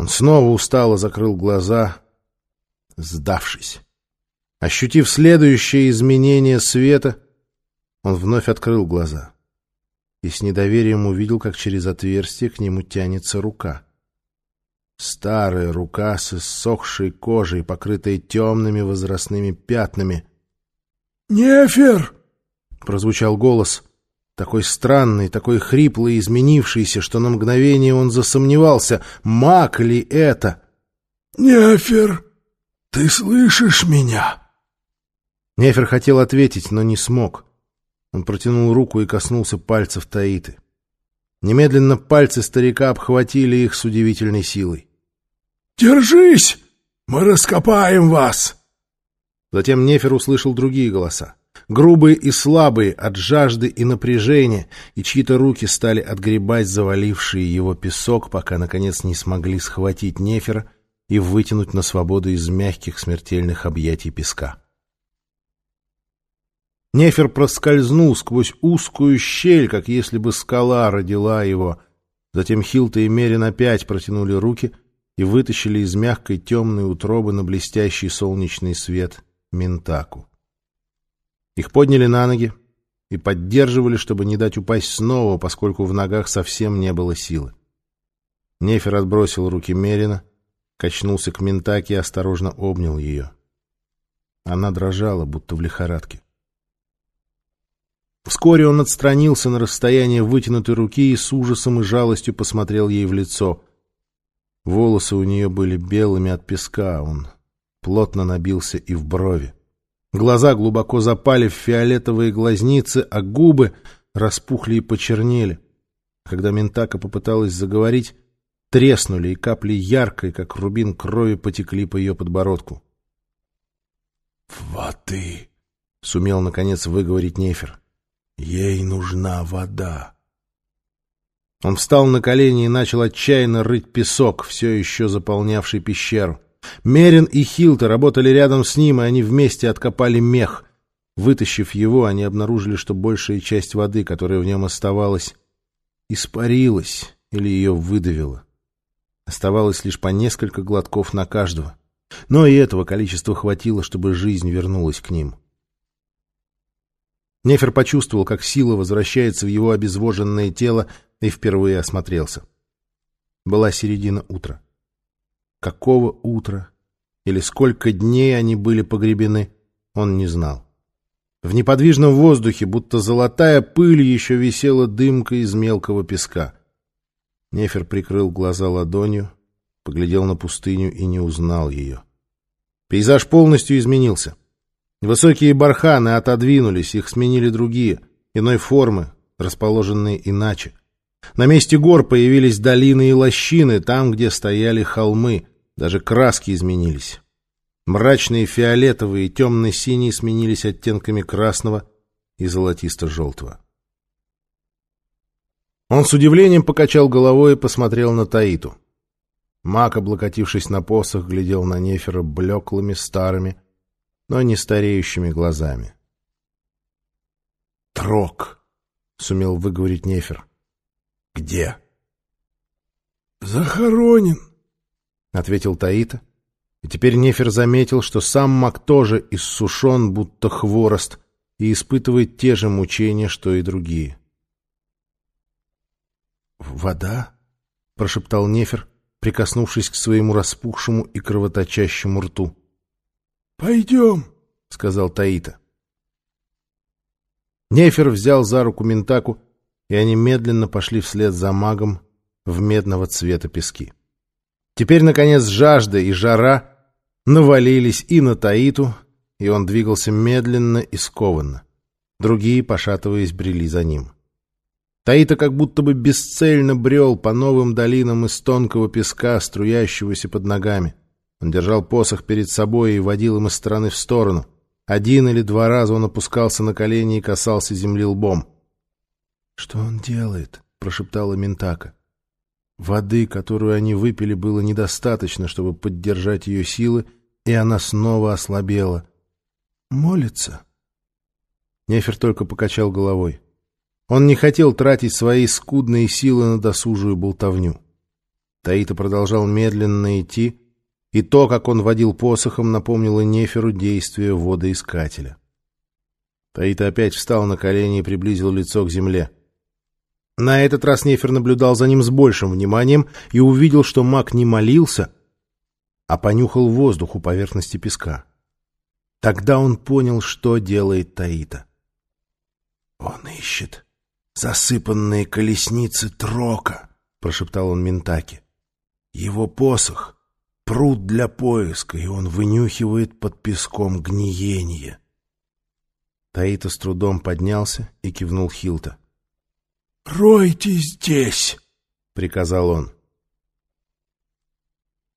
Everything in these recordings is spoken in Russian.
Он снова устало закрыл глаза, сдавшись. Ощутив следующее изменение света, он вновь открыл глаза и с недоверием увидел, как через отверстие к нему тянется рука. Старая рука с иссохшей кожей, покрытая темными возрастными пятнами. «Нефер!» — прозвучал голос, такой странный, такой хриплый изменившийся, что на мгновение он засомневался, маг ли это. «Нефер, ты слышишь меня?» Нефер хотел ответить, но не смог. Он протянул руку и коснулся пальцев Таиты. Немедленно пальцы старика обхватили их с удивительной силой. «Держись! Мы раскопаем вас!» Затем Нефер услышал другие голоса. Грубые и слабые от жажды и напряжения, и чьи-то руки стали отгребать завалившие его песок, пока, наконец, не смогли схватить Нефера и вытянуть на свободу из мягких смертельных объятий песка. Нефер проскользнул сквозь узкую щель, как если бы скала родила его. Затем Хилта и Мерин опять протянули руки и вытащили из мягкой темной утробы на блестящий солнечный свет Ментаку. Их подняли на ноги и поддерживали, чтобы не дать упасть снова, поскольку в ногах совсем не было силы. Нефер отбросил руки Мерина, качнулся к Ментаке и осторожно обнял ее. Она дрожала, будто в лихорадке. Вскоре он отстранился на расстояние вытянутой руки и с ужасом и жалостью посмотрел ей в лицо. Волосы у нее были белыми от песка, он плотно набился и в брови. Глаза глубоко запали в фиолетовые глазницы, а губы распухли и почернели. Когда Ментака попыталась заговорить, треснули, и капли яркой, как рубин крови, потекли по ее подбородку. «Воды!» — сумел, наконец, выговорить Нефер. Ей нужна вода. Он встал на колени и начал отчаянно рыть песок, все еще заполнявший пещеру. Мерин и Хилта работали рядом с ним, и они вместе откопали мех. Вытащив его, они обнаружили, что большая часть воды, которая в нем оставалась, испарилась или ее выдавила. Оставалось лишь по несколько глотков на каждого. Но и этого количества хватило, чтобы жизнь вернулась к ним. Нефер почувствовал, как сила возвращается в его обезвоженное тело, и впервые осмотрелся. Была середина утра. Какого утра или сколько дней они были погребены, он не знал. В неподвижном воздухе, будто золотая пыль, еще висела дымка из мелкого песка. Нефер прикрыл глаза ладонью, поглядел на пустыню и не узнал ее. Пейзаж полностью изменился. Высокие барханы отодвинулись, их сменили другие, иной формы, расположенные иначе. На месте гор появились долины и лощины, там, где стояли холмы, даже краски изменились. Мрачные фиолетовые и темно-синие сменились оттенками красного и золотисто-желтого. Он с удивлением покачал головой и посмотрел на Таиту. Мак, облокотившись на посох, глядел на Нефера блеклыми, старыми, но не стареющими глазами. «Трок!» — сумел выговорить Нефер. «Где?» «Захоронен», — ответил Таита. И теперь Нефер заметил, что сам маг тоже иссушен, будто хворост, и испытывает те же мучения, что и другие. «Вода?» — прошептал Нефер, прикоснувшись к своему распухшему и кровоточащему рту. «Пойдем», — сказал Таита. Нефер взял за руку Ментаку, и они медленно пошли вслед за магом в медного цвета пески. Теперь, наконец, жажда и жара навалились и на Таиту, и он двигался медленно и скованно. Другие, пошатываясь, брели за ним. Таита как будто бы бесцельно брел по новым долинам из тонкого песка, струящегося под ногами. Он держал посох перед собой и водил им из стороны в сторону. Один или два раза он опускался на колени и касался земли лбом. — Что он делает? — прошептала Ментака. Воды, которую они выпили, было недостаточно, чтобы поддержать ее силы, и она снова ослабела. «Молится?» Нефер только покачал головой. Он не хотел тратить свои скудные силы на досужую болтовню. Таита продолжал медленно идти, и то, как он водил посохом, напомнило Неферу действие водоискателя. Таита опять встал на колени и приблизил лицо к земле. На этот раз Нефер наблюдал за ним с большим вниманием и увидел, что маг не молился, а понюхал воздух у поверхности песка. Тогда он понял, что делает Таита. «Он ищет засыпанные колесницы Трока», — прошептал он Ментаке. «Его посох — пруд для поиска, и он вынюхивает под песком гниение». Таита с трудом поднялся и кивнул Хилта. «Ройте здесь!» — приказал он.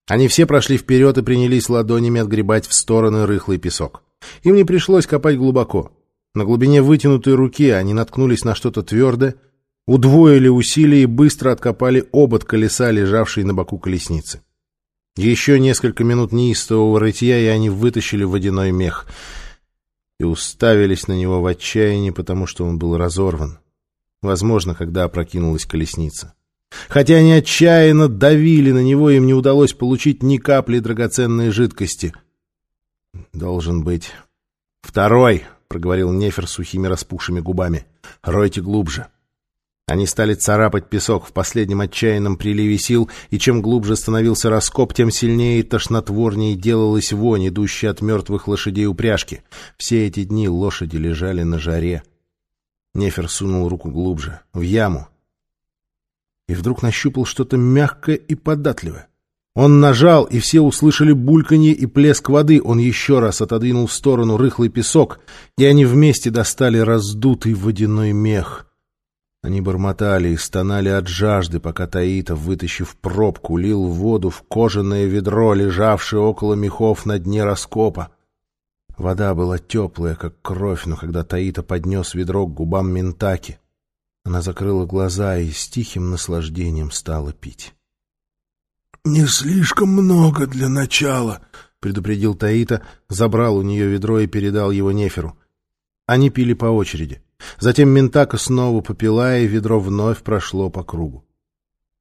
Они все прошли вперед и принялись ладонями отгребать в стороны рыхлый песок. Им не пришлось копать глубоко. На глубине вытянутой руки они наткнулись на что-то твердое, удвоили усилия и быстро откопали обод колеса, лежавший на боку колесницы. Еще несколько минут неистового рытья, и они вытащили водяной мех и уставились на него в отчаянии, потому что он был разорван. Возможно, когда опрокинулась колесница. Хотя они отчаянно давили на него, им не удалось получить ни капли драгоценной жидкости. «Должен быть второй», — проговорил Нефер сухими распухшими губами. «Ройте глубже». Они стали царапать песок в последнем отчаянном приливе сил, и чем глубже становился раскоп, тем сильнее и тошнотворнее делалась вонь, идущая от мертвых лошадей упряжки. Все эти дни лошади лежали на жаре. Нефер сунул руку глубже, в яму, и вдруг нащупал что-то мягкое и податливое. Он нажал, и все услышали бульканье и плеск воды. Он еще раз отодвинул в сторону рыхлый песок, и они вместе достали раздутый водяной мех. Они бормотали и стонали от жажды, пока Таитов, вытащив пробку, лил воду в кожаное ведро, лежавшее около мехов на дне раскопа. Вода была теплая, как кровь, но когда Таита поднес ведро к губам Ментаки, она закрыла глаза и с тихим наслаждением стала пить. «Не слишком много для начала», — предупредил Таита, забрал у нее ведро и передал его Неферу. Они пили по очереди. Затем Ментака снова попила, и ведро вновь прошло по кругу.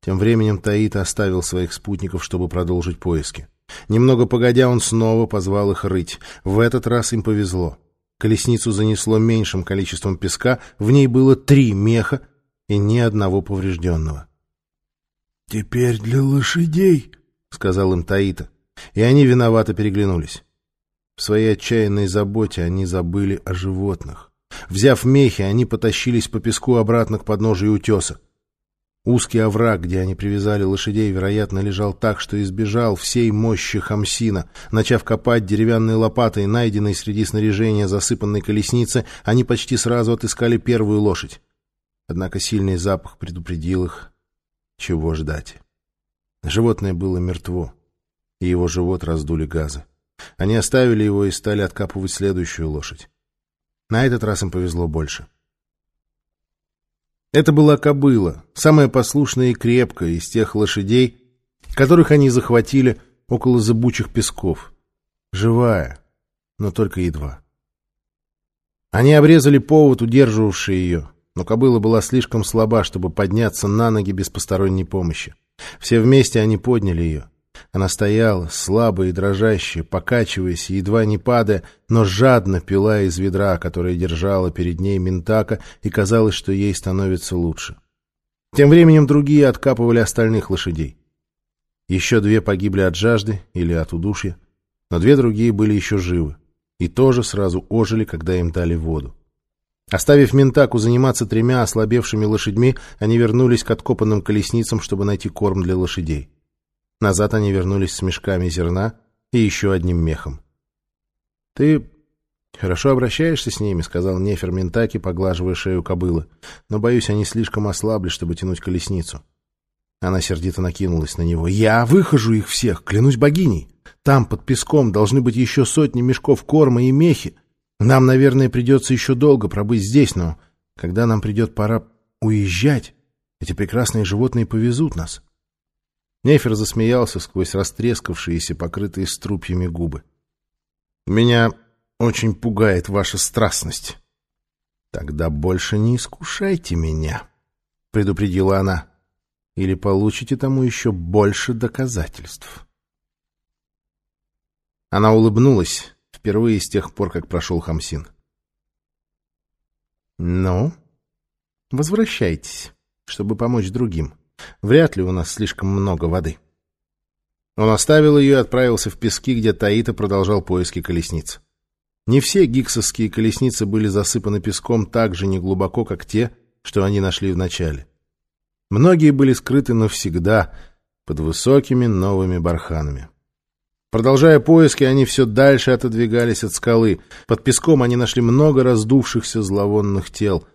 Тем временем Таита оставил своих спутников, чтобы продолжить поиски. Немного погодя, он снова позвал их рыть. В этот раз им повезло. Колесницу занесло меньшим количеством песка, в ней было три меха и ни одного поврежденного. — Теперь для лошадей, — сказал им Таита, и они виновато переглянулись. В своей отчаянной заботе они забыли о животных. Взяв мехи, они потащились по песку обратно к подножию утеса. Узкий овраг, где они привязали лошадей, вероятно, лежал так, что избежал всей мощи хамсина. Начав копать деревянной лопатой, найденной среди снаряжения засыпанной колесницы, они почти сразу отыскали первую лошадь. Однако сильный запах предупредил их, чего ждать. Животное было мертво, и его живот раздули газы. Они оставили его и стали откапывать следующую лошадь. На этот раз им повезло больше. Это была кобыла, самая послушная и крепкая из тех лошадей, которых они захватили около зыбучих песков. Живая, но только едва. Они обрезали повод, удерживавший ее, но кобыла была слишком слаба, чтобы подняться на ноги без посторонней помощи. Все вместе они подняли ее. Она стояла, слабая и дрожащая, покачиваясь едва не падая, но жадно пила из ведра, которое держала перед ней Ментака, и казалось, что ей становится лучше. Тем временем другие откапывали остальных лошадей. Еще две погибли от жажды или от удушья, но две другие были еще живы и тоже сразу ожили, когда им дали воду. Оставив Ментаку заниматься тремя ослабевшими лошадьми, они вернулись к откопанным колесницам, чтобы найти корм для лошадей. Назад они вернулись с мешками зерна и еще одним мехом. — Ты хорошо обращаешься с ними, — сказал Нефер Ментаки, поглаживая шею кобылы. — Но, боюсь, они слишком ослабли, чтобы тянуть колесницу. Она сердито накинулась на него. — Я выхожу их всех, клянусь богиней. Там, под песком, должны быть еще сотни мешков корма и мехи. Нам, наверное, придется еще долго пробыть здесь, но когда нам придет пора уезжать, эти прекрасные животные повезут нас. — Нефер засмеялся сквозь растрескавшиеся, покрытые струпьями губы. «Меня очень пугает ваша страстность». «Тогда больше не искушайте меня», — предупредила она. или получите тому еще больше доказательств. Она улыбнулась впервые с тех пор, как прошел Хамсин. «Ну, возвращайтесь, чтобы помочь другим. Вряд ли у нас слишком много воды». Он оставил ее и отправился в пески, где Таита продолжал поиски колесниц. Не все гиксовские колесницы были засыпаны песком так же неглубоко, как те, что они нашли вначале. Многие были скрыты навсегда под высокими новыми барханами. Продолжая поиски, они все дальше отодвигались от скалы. Под песком они нашли много раздувшихся зловонных тел.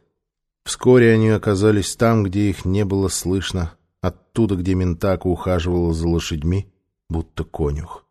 Вскоре они оказались там, где их не было слышно, оттуда, где Ментака ухаживала за лошадьми, будто конюх.